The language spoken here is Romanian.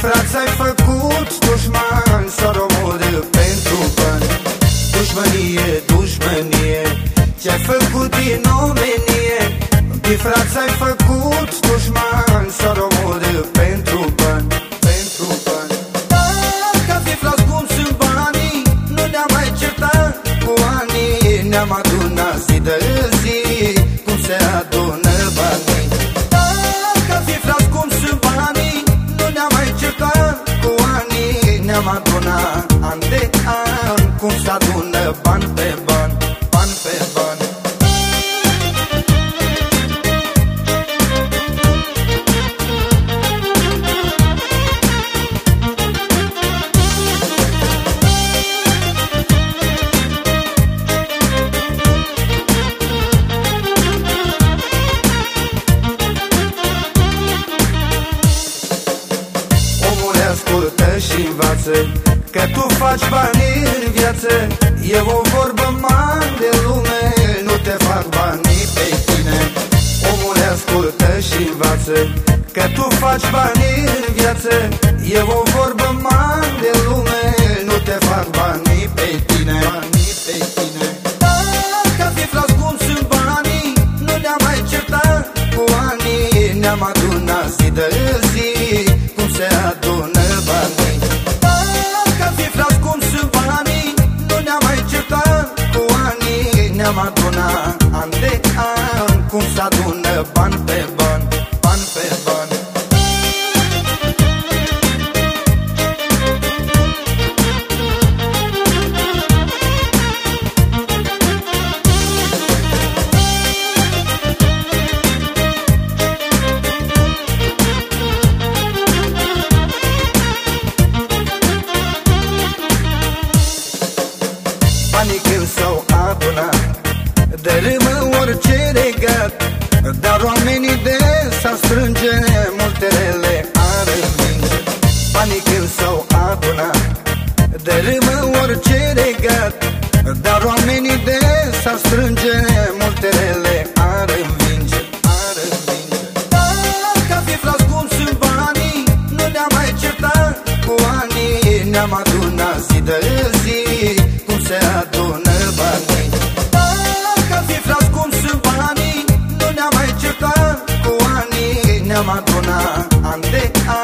frag ai făcut dușman S-a model pentru bani. Dușmanie, dușmanie Ce-ai făcut din ani Ne-am și învață Că tu faci bani în viață. E o vorbă mare de lume Nu te fac banii pe tine Omule ascultă și învață Că tu faci bani în viață. E o vorbă mare de lume Nu te fac banii pe tine Banii pe tine Dacă fi frați cum sunt banii Nu ne-am mai certat cu ani Ne-am adunat zi ani Ne-am adunat an de an Cum se adună bani pe bani Bani pe bani. Banii când s-au adunat Dărâmă orice regat Dar oamenii de s-ar strânge Multerele ar învinge Banii când s-au adunat. Dărâmă orice regat Dar oamenii de s-ar strânge Multerele ar învinge Ar învinge Dacă fi frați cum sunt banii Nu ne-am mai certat cu ani Ne-am adunat amadona ante a